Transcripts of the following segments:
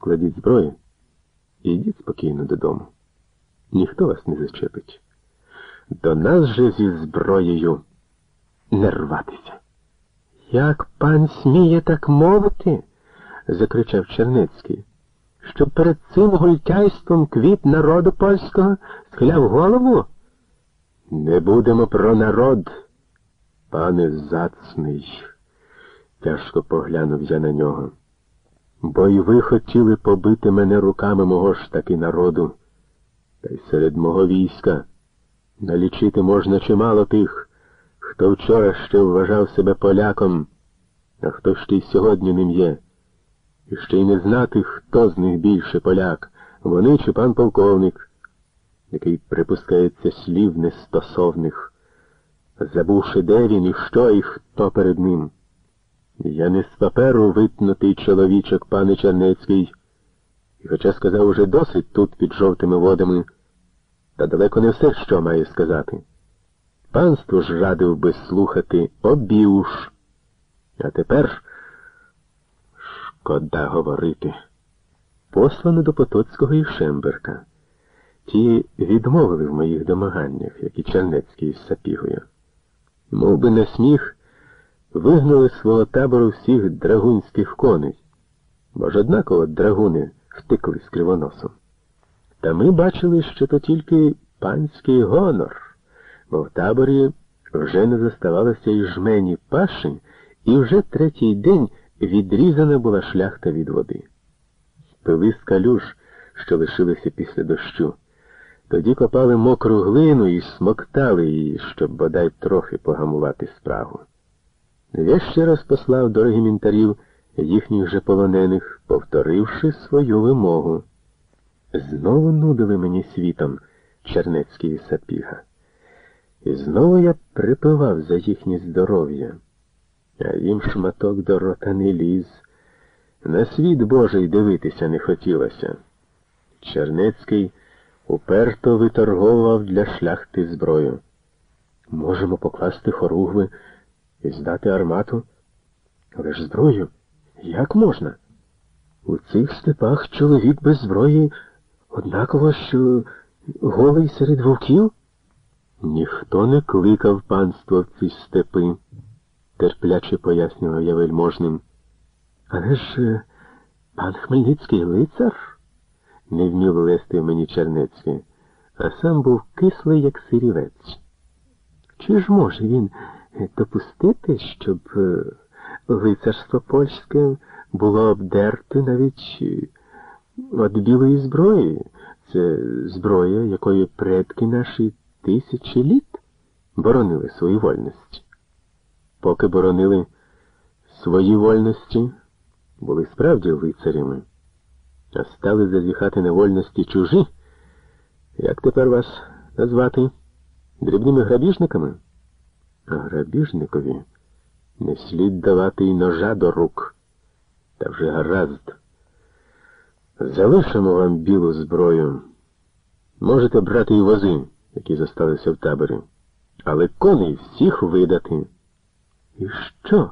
складіть зброю і йдіть спокійно додому. Ніхто вас не зачепить. До нас же зі зброєю не рватися. Як пан сміє так мовити? закричав Чернецький, що перед цим гультяйством квіт народу польського схиляв голову? Не будемо про народ, пане зацний, тяжко поглянув я на нього. Бо й ви хотіли побити мене руками мого ж таки народу, та й серед мого війська налічити можна чимало тих, хто вчора ще вважав себе поляком, а хто ще й сьогодні ним є. І ще й не знати, хто з них більше поляк, вони чи пан полковник, який припускається слів нестосовних, забувши, де він і що, і хто перед ним. Я не з паперу витнутий чоловічок, пане Чернецький, і хоча сказав уже досить тут під жовтими водами, та далеко не все, що має сказати. Панство ж радив би слухати обіуш. А тепер шкода говорити. Послано до Потоцького і Шемберка. Ті відмовили в моїх домаганнях, як і Чернецький з Сапігою. Мов би на сміх, вигнали з свого табору всіх драгунських коней, бо ж однаково драгуни втекли з кривоносом. Та ми бачили, що то тільки панський гонор, бо в таборі вже не заставалося і жмені паші, і вже третій день відрізана була шляхта від води. Пили з калюж, що лишилися після дощу. Тоді копали мокру глину і смоктали її, щоб бодай трохи погамувати спрагу. Я ще раз послав до регіментарів їхніх же полонених, повторивши свою вимогу. Знову нудили мені світом Чернецький і Сапіга. І знову я припивав за їхнє здоров'я, а їм шматок до рота не ліз. На світ Божий дивитися не хотілося. Чернецький уперто виторговував для шляхти зброю. Можемо покласти хоругви і здати армату. Але ж зброю як можна? У цих степах чоловік без зброї однаково, що голий серед вовків? Ніхто не кликав панство в ці степи, терпляче пояснював я вельможним. Але ж е, пан Хмельницький лицар, не вмів лести мені Чернецький, а сам був кислий, як сирівець. Чи ж може він допустити, щоб е, лицарство польське було обдерте навіть від білої зброї? Це зброя, якої предки наші тисячі літ боронили свою вольність. Поки боронили свої вольності, були справді лицарями, а стали зазіхати на вольності чужі, як тепер вас назвати, дрібними грабіжниками? А грабіжникові не слід давати й ножа до рук. Та вже гаразд. Залишимо вам білу зброю. Можете брати й вози, які зосталися в таборі, але коней всіх видати. І що?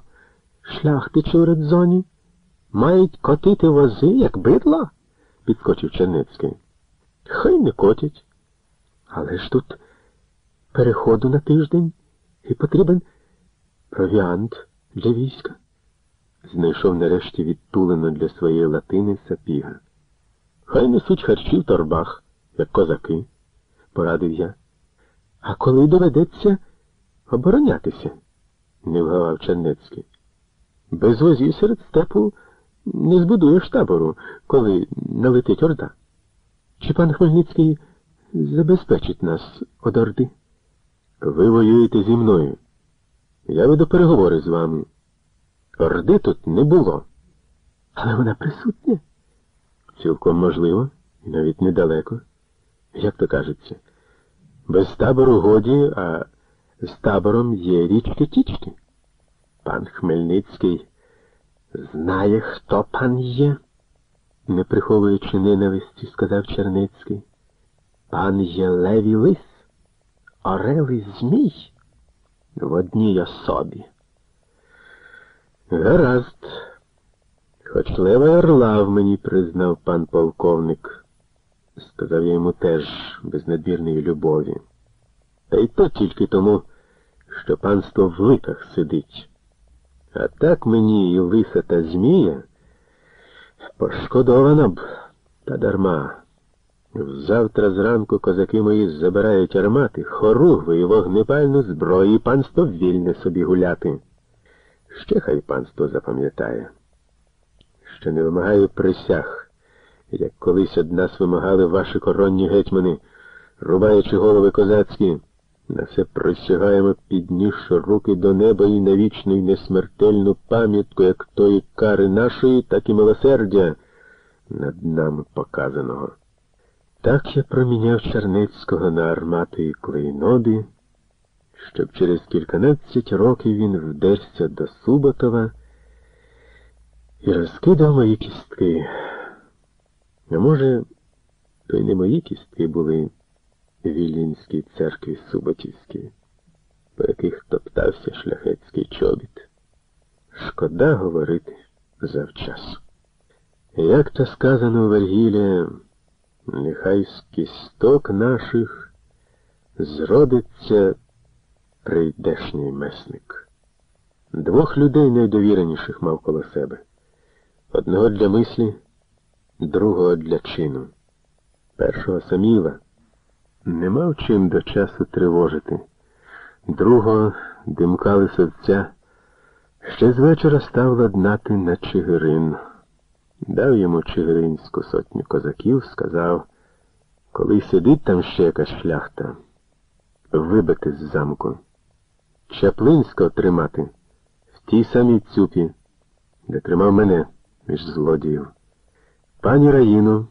Шляхтичі в Редзоні? Мають котити вози, як бидла? підскочив Черницький. Хай не котять. Але ж тут переходу на тиждень і потрібен провіант для війська. Знайшов нарешті відтулено для своєї латини сапіга. Хай несуть харчі в торбах, як козаки, порадив я. А коли доведеться оборонятися, не вгавав Чернецький. Без возів серед степу не збудуєш табору, коли налетить орда. Чи пан Хмельницький забезпечить нас од орди? Ви воюєте зі мною. Я веду переговори з вами. Орди тут не було. Але вона присутня. Цілком можливо, і навіть недалеко. Як то кажеться, без табору годі, а з табором є річки тічки. Пан Хмельницький знає, хто пан є, не приховуючи ненависті, сказав Черницький. Пан є леві лис, орел і змій в одній особі. Гаразд. Хоч лева орла в мені признав пан полковник, сказав я йому теж без надмірної любові. Та й то тільки тому, що панство в ликах сидить. А так мені і лиса та змія пошкодована б, та дарма. Завтра зранку козаки мої забирають армати, хоругви і вогнепальну зброю, і панство вільне собі гуляти. Ще хай панство запам'ятає, що не вимагаю присяг, як колись од нас вимагали ваші коронні гетьмани, рубаючи голови козацькі. На все присягаємо, піднісши руки до неба і на вічну й несмертельну пам'ятку, як тої кари нашої, так і милосердя над нами показаного. Так я проміняв Чернецького на армати і клейноди, щоб через кільканадцять років він вдерся до Суботова і розкидав мої кістки. А може, то й не мої кістки були. Вілінській церкві Суботівській, по яких топтався шляхетський чобіт. Шкода говорити завчасу. Як то сказано у Вергілі, нехай з кісток наших зродиться прийдешній месник. Двох людей найдовіреніших мав коло себе. Одного для мислі, другого для чину. Першого Саміла. Не мав чим до часу тривожити. Другого димкали совця. Ще з вечора став ладнати на Чигирин. Дав йому Чигиринську сотню козаків, сказав, коли сидить там ще якась шляхта, вибити з замку. Чаплинського тримати в тій самій цюпі, де тримав мене між злодіїв. Пані Раїну